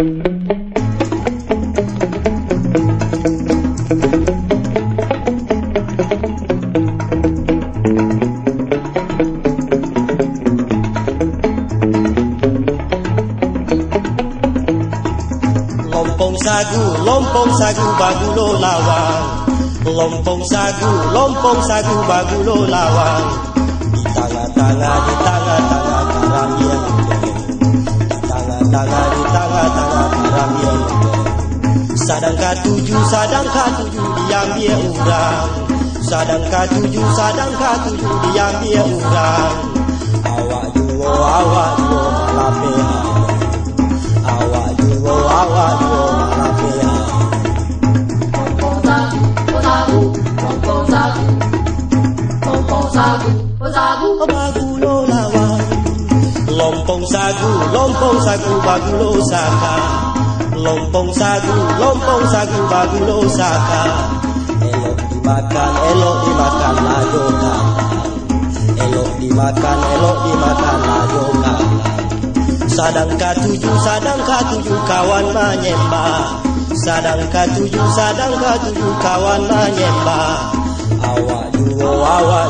Lompong sagu, lompong sagu bagulo lawang Lompong sagu, lompong sagu bagulo lawang Di tangan-tangan, di tangan-tangan Sadang tuju, sadang tuju diambil urang. Sadang tuju, sadang tuju diambil urang. Awak juo, awak juo malapehan Awak juo, awak juo malapehan Bagulo lawang Lompong sagu, lompong sagu bagulo saka Lompong sagu, lompong sagu bagulo saka Elok dimakan, elok dimakan lajo kapan Elok dimakan, elok dimakan lajo kapan Sadang katuju, sadang katuju kawan menyembah. Sadang katuju, sadang katuju kawan menyembah. Awak juo, awak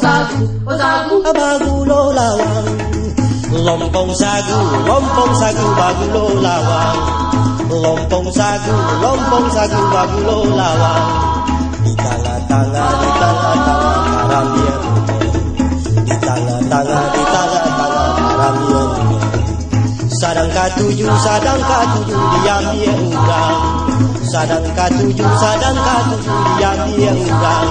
sagu, lawang Abagulo lawang Lompong sagu, lompong sagu bagulo lawang Lompong sagu, lompong sagu bagulo lawang Di tangan tangan, di tangan tangan, karam yang Di tangan tangan, di tangan tangan, karam yang Sadang katuju, sadang katuju diambil urang Sadang katuju, sadang katuju diambil urang